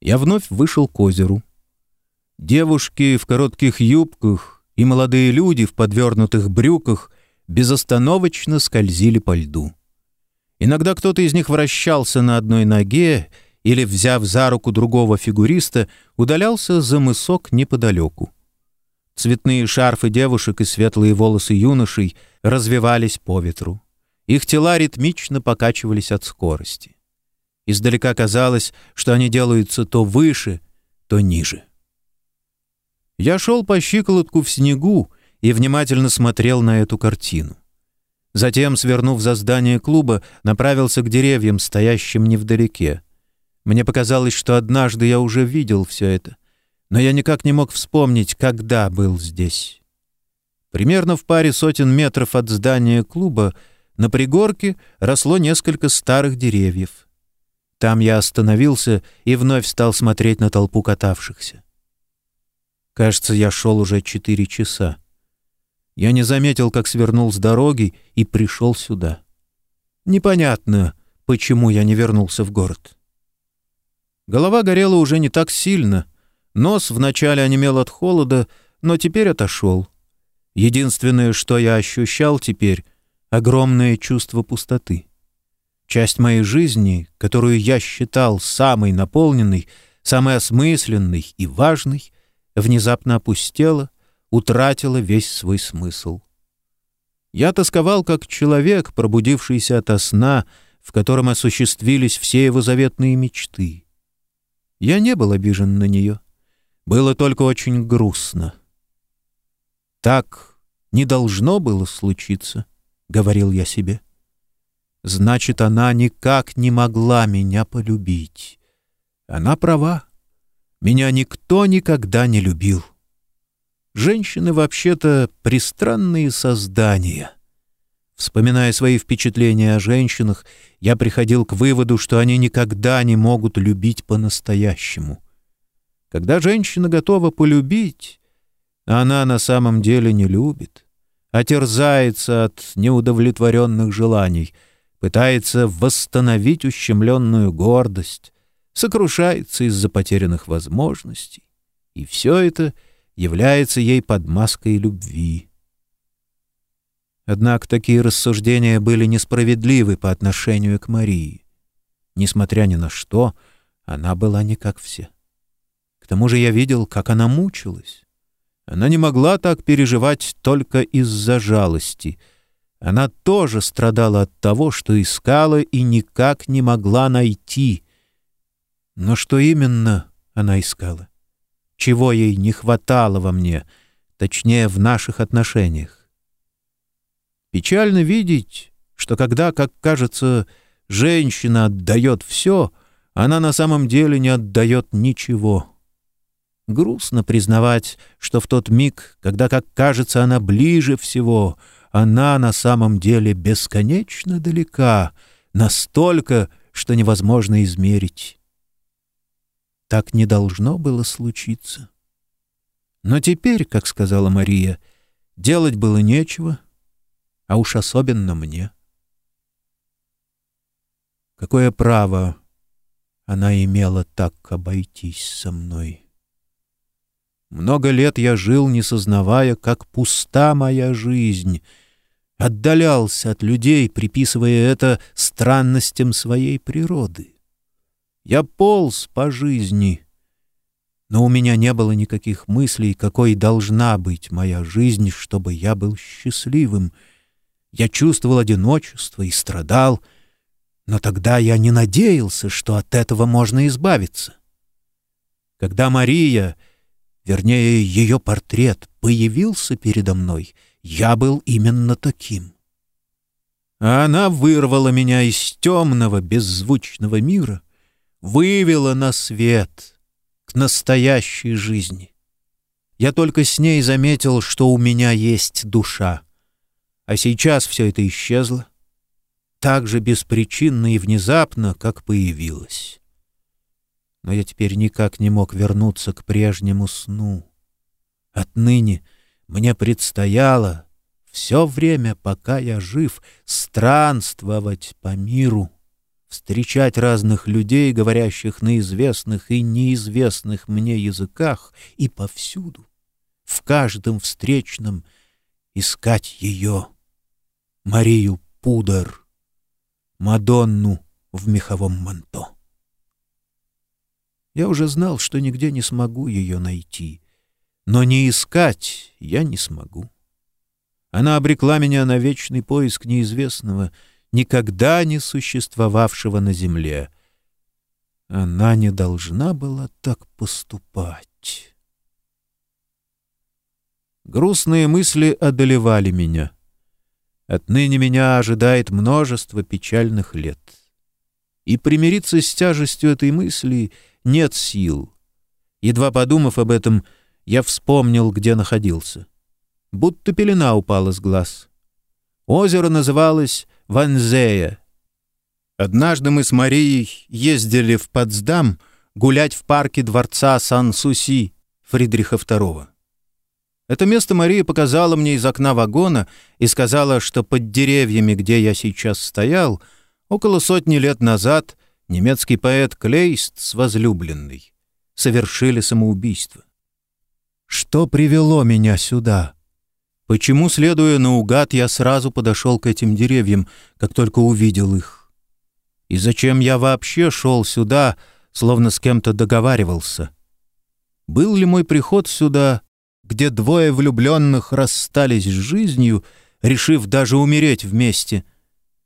Я вновь вышел к озеру. Девушки в коротких юбках и молодые люди в подвернутых брюках безостановочно скользили по льду. Иногда кто-то из них вращался на одной ноге или, взяв за руку другого фигуриста, удалялся за мысок неподалеку. Цветные шарфы девушек и светлые волосы юношей развивались по ветру. Их тела ритмично покачивались от скорости. Издалека казалось, что они делаются то выше, то ниже. Я шел по щиколотку в снегу, и внимательно смотрел на эту картину. Затем, свернув за здание клуба, направился к деревьям, стоящим невдалеке. Мне показалось, что однажды я уже видел все это, но я никак не мог вспомнить, когда был здесь. Примерно в паре сотен метров от здания клуба на пригорке росло несколько старых деревьев. Там я остановился и вновь стал смотреть на толпу катавшихся. Кажется, я шел уже четыре часа. Я не заметил, как свернул с дороги и пришел сюда. Непонятно, почему я не вернулся в город. Голова горела уже не так сильно. Нос вначале онемел от холода, но теперь отошел. Единственное, что я ощущал теперь — огромное чувство пустоты. Часть моей жизни, которую я считал самой наполненной, самой осмысленной и важной, внезапно опустела, утратила весь свой смысл. Я тосковал как человек, пробудившийся ото сна, в котором осуществились все его заветные мечты. Я не был обижен на нее. Было только очень грустно. «Так не должно было случиться», — говорил я себе. «Значит, она никак не могла меня полюбить. Она права. Меня никто никогда не любил». Женщины вообще-то пристранные создания. Вспоминая свои впечатления о женщинах, я приходил к выводу, что они никогда не могут любить по-настоящему. Когда женщина готова полюбить, она на самом деле не любит, а терзается от неудовлетворенных желаний, пытается восстановить ущемленную гордость, сокрушается из-за потерянных возможностей. И все это — является ей под маской любви. Однако такие рассуждения были несправедливы по отношению к Марии. Несмотря ни на что, она была не как все. К тому же я видел, как она мучилась. Она не могла так переживать только из-за жалости. Она тоже страдала от того, что искала и никак не могла найти. Но что именно она искала? чего ей не хватало во мне, точнее, в наших отношениях. Печально видеть, что когда, как кажется, женщина отдает все, она на самом деле не отдает ничего. Грустно признавать, что в тот миг, когда, как кажется, она ближе всего, она на самом деле бесконечно далека, настолько, что невозможно измерить. Так не должно было случиться. Но теперь, как сказала Мария, делать было нечего, а уж особенно мне. Какое право она имела так обойтись со мной? Много лет я жил, не сознавая, как пуста моя жизнь, отдалялся от людей, приписывая это странностям своей природы. Я полз по жизни, но у меня не было никаких мыслей, какой должна быть моя жизнь, чтобы я был счастливым. Я чувствовал одиночество и страдал, но тогда я не надеялся, что от этого можно избавиться. Когда Мария, вернее, ее портрет, появился передо мной, я был именно таким. А она вырвала меня из темного, беззвучного мира — вывела на свет, к настоящей жизни. Я только с ней заметил, что у меня есть душа. А сейчас все это исчезло, так же беспричинно и внезапно, как появилось. Но я теперь никак не мог вернуться к прежнему сну. Отныне мне предстояло все время, пока я жив, странствовать по миру — встречать разных людей, говорящих на известных и неизвестных мне языках, и повсюду, в каждом встречном, искать ее, Марию Пудор, Мадонну в меховом манто. Я уже знал, что нигде не смогу ее найти, но не искать я не смогу. Она обрекла меня на вечный поиск неизвестного — никогда не существовавшего на земле. Она не должна была так поступать. Грустные мысли одолевали меня. Отныне меня ожидает множество печальных лет. и примириться с тяжестью этой мысли нет сил. Едва подумав об этом, я вспомнил, где находился. Будто пелена упала с глаз. Озеро называлось Ванзея. Однажды мы с Марией ездили в Потсдам гулять в парке дворца Сан-Суси Фридриха II. Это место Мария показала мне из окна вагона и сказала, что под деревьями, где я сейчас стоял, около сотни лет назад немецкий поэт Клейст с возлюбленной совершили самоубийство. Что привело меня сюда? Почему, следуя наугад, я сразу подошел к этим деревьям, как только увидел их? И зачем я вообще шел сюда, словно с кем-то договаривался? Был ли мой приход сюда, где двое влюбленных расстались с жизнью, решив даже умереть вместе,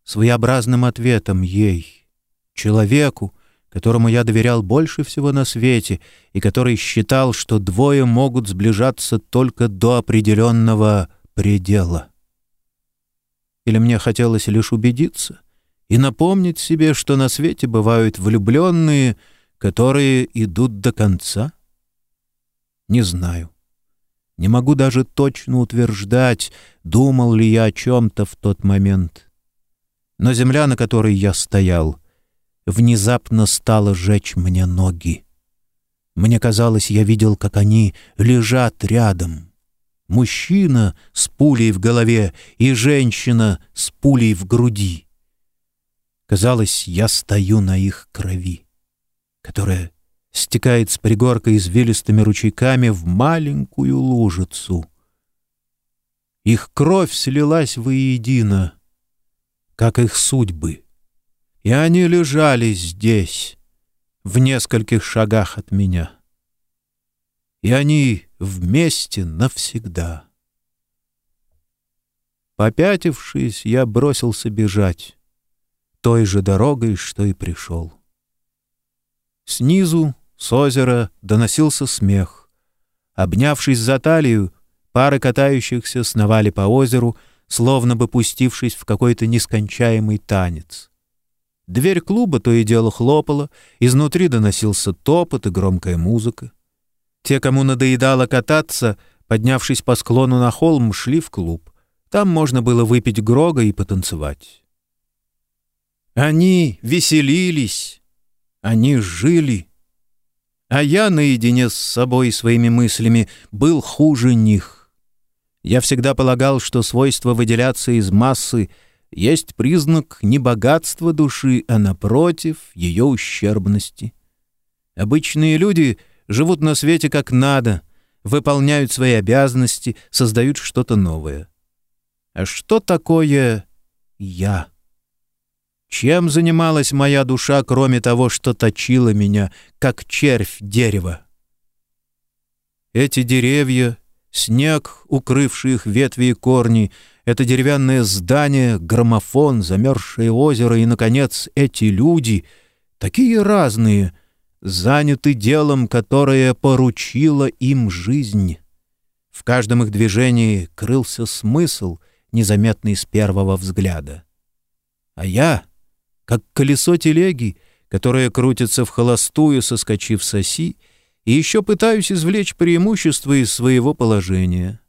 своеобразным ответом ей, человеку, которому я доверял больше всего на свете и который считал, что двое могут сближаться только до определенного предела. Или мне хотелось лишь убедиться и напомнить себе, что на свете бывают влюбленные, которые идут до конца? Не знаю. Не могу даже точно утверждать, думал ли я о чем-то в тот момент. Но земля, на которой я стоял, внезапно стала жечь мне ноги. Мне казалось, я видел, как они лежат рядом — мужчина с пулей в голове и женщина с пулей в груди. Казалось, я стою на их крови, которая стекает с пригорка извилистыми ручейками в маленькую лужицу. Их кровь слилась воедино, как их судьбы, и они лежали здесь, в нескольких шагах от меня. И они вместе навсегда. Попятившись, я бросился бежать той же дорогой, что и пришел. Снизу, с озера, доносился смех. Обнявшись за талию, пары катающихся сновали по озеру, словно бы пустившись в какой-то нескончаемый танец. Дверь клуба то и дело хлопала, изнутри доносился топот и громкая музыка. Те, кому надоедало кататься, поднявшись по склону на холм, шли в клуб. Там можно было выпить грога и потанцевать. Они веселились, они жили. А я наедине с собой и своими мыслями был хуже них. Я всегда полагал, что свойство выделяться из массы есть признак не богатства души, а, напротив, ее ущербности. Обычные люди — живут на свете как надо, выполняют свои обязанности, создают что-то новое. А что такое я? Чем занималась моя душа, кроме того, что точила меня, как червь дерева? Эти деревья, снег, укрывший их ветви и корни, это деревянное здание, граммофон, замерзшее озеро и, наконец, эти люди, такие разные — заняты делом, которое поручила им жизнь. В каждом их движении крылся смысл, незаметный с первого взгляда. А я, как колесо телеги, которое крутится в холостую, соскочив с оси, и еще пытаюсь извлечь преимущество из своего положения.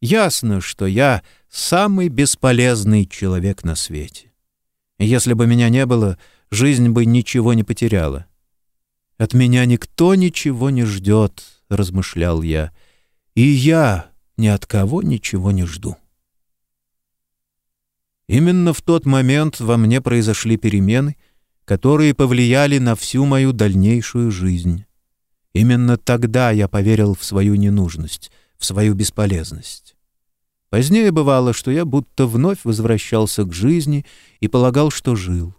Ясно, что я самый бесполезный человек на свете. Если бы меня не было, жизнь бы ничего не потеряла. От меня никто ничего не ждет, — размышлял я, — и я ни от кого ничего не жду. Именно в тот момент во мне произошли перемены, которые повлияли на всю мою дальнейшую жизнь. Именно тогда я поверил в свою ненужность, в свою бесполезность. Позднее бывало, что я будто вновь возвращался к жизни и полагал, что жил.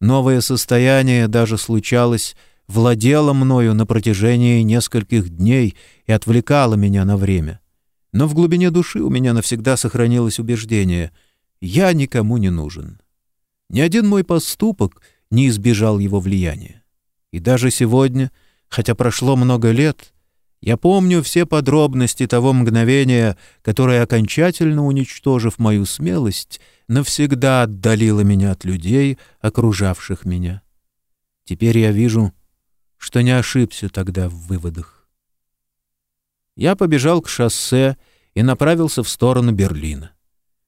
Новое состояние даже случалось владела мною на протяжении нескольких дней и отвлекала меня на время. Но в глубине души у меня навсегда сохранилось убеждение — я никому не нужен. Ни один мой поступок не избежал его влияния. И даже сегодня, хотя прошло много лет, Я помню все подробности того мгновения, которое, окончательно уничтожив мою смелость, навсегда отдалило меня от людей, окружавших меня. Теперь я вижу, что не ошибся тогда в выводах. Я побежал к шоссе и направился в сторону Берлина.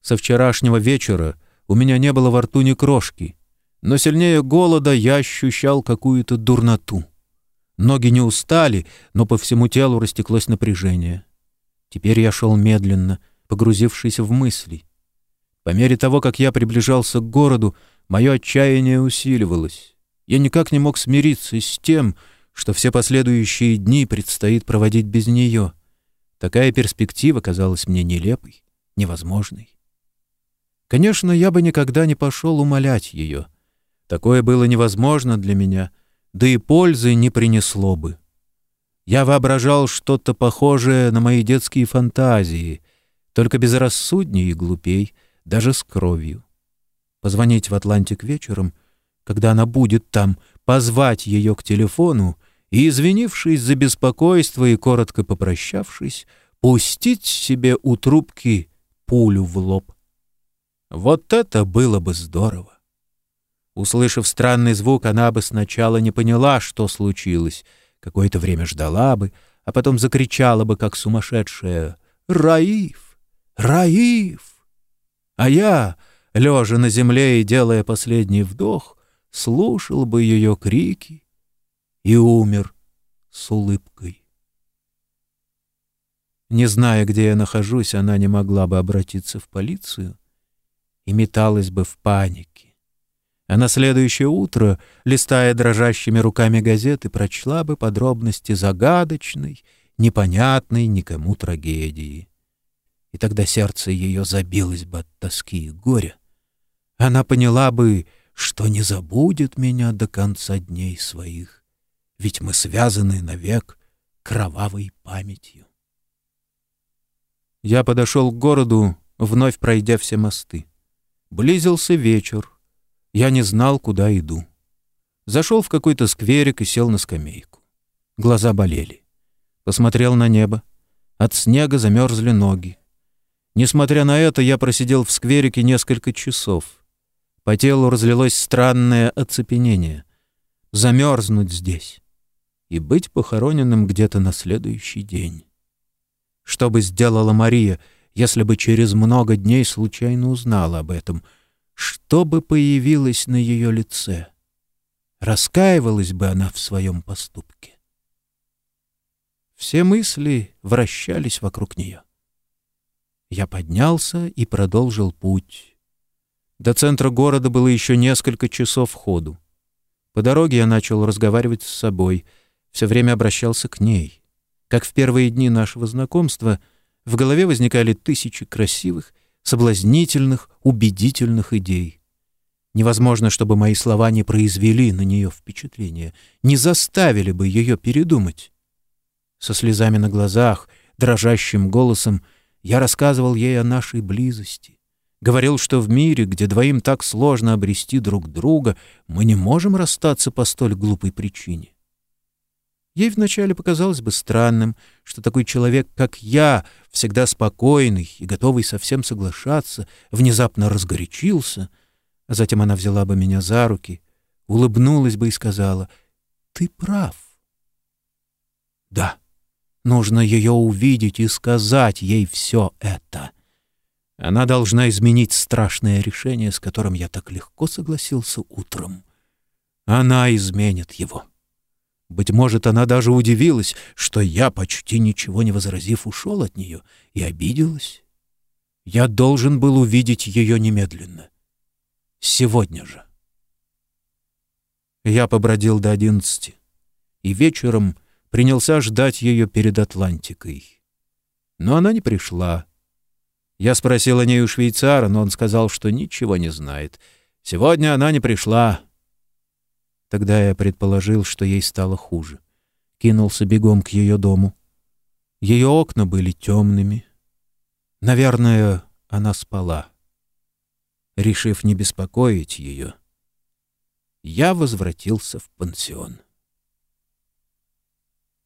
Со вчерашнего вечера у меня не было во рту ни крошки, но сильнее голода я ощущал какую-то дурноту. Ноги не устали, но по всему телу растеклось напряжение. Теперь я шел медленно, погрузившись в мысли. По мере того, как я приближался к городу, мое отчаяние усиливалось. Я никак не мог смириться с тем, что все последующие дни предстоит проводить без нее. Такая перспектива казалась мне нелепой, невозможной. Конечно, я бы никогда не пошел умолять ее. Такое было невозможно для меня — да и пользы не принесло бы. Я воображал что-то похожее на мои детские фантазии, только безрассуднее и глупей, даже с кровью. Позвонить в Атлантик вечером, когда она будет там, позвать ее к телефону и, извинившись за беспокойство и коротко попрощавшись, пустить себе у трубки пулю в лоб. Вот это было бы здорово! Услышав странный звук, она бы сначала не поняла, что случилось. Какое-то время ждала бы, а потом закричала бы, как сумасшедшая «Раиф! Раиф!» А я, лежа на земле и делая последний вдох, слушал бы ее крики и умер с улыбкой. Не зная, где я нахожусь, она не могла бы обратиться в полицию и металась бы в панике а на следующее утро, листая дрожащими руками газеты, прочла бы подробности загадочной, непонятной никому трагедии. И тогда сердце ее забилось бы от тоски и горя. Она поняла бы, что не забудет меня до конца дней своих, ведь мы связаны навек кровавой памятью. Я подошел к городу, вновь пройдя все мосты. Близился вечер, я не знал, куда иду. Зашел в какой-то скверик и сел на скамейку. Глаза болели. Посмотрел на небо. От снега замерзли ноги. Несмотря на это, я просидел в скверике несколько часов. По телу разлилось странное оцепенение. Замерзнуть здесь и быть похороненным где-то на следующий день. Что бы сделала Мария, если бы через много дней случайно узнала об этом — что бы появилось на ее лице? Раскаивалась бы она в своем поступке? Все мысли вращались вокруг нее. Я поднялся и продолжил путь. До центра города было еще несколько часов ходу. По дороге я начал разговаривать с собой, все время обращался к ней. Как в первые дни нашего знакомства, в голове возникали тысячи красивых соблазнительных, убедительных идей. Невозможно, чтобы мои слова не произвели на нее впечатление, не заставили бы ее передумать. Со слезами на глазах, дрожащим голосом, я рассказывал ей о нашей близости. Говорил, что в мире, где двоим так сложно обрести друг друга, мы не можем расстаться по столь глупой причине. Ей вначале показалось бы странным, что такой человек, как я, всегда спокойный и готовый совсем соглашаться, внезапно разгорячился, а затем она взяла бы меня за руки, улыбнулась бы и сказала «Ты прав». Да, нужно ее увидеть и сказать ей все это. Она должна изменить страшное решение, с которым я так легко согласился утром. Она изменит его. Быть может, она даже удивилась, что я, почти ничего не возразив, ушел от нее и обиделась. Я должен был увидеть ее немедленно. Сегодня же. Я побродил до одиннадцати и вечером принялся ждать ее перед Атлантикой. Но она не пришла. Я спросил о ней у швейцара, но он сказал, что ничего не знает. Сегодня она не пришла. Тогда я предположил, что ей стало хуже. Кинулся бегом к ее дому. Ее окна были темными. Наверное, она спала. Решив не беспокоить ее, я возвратился в пансион.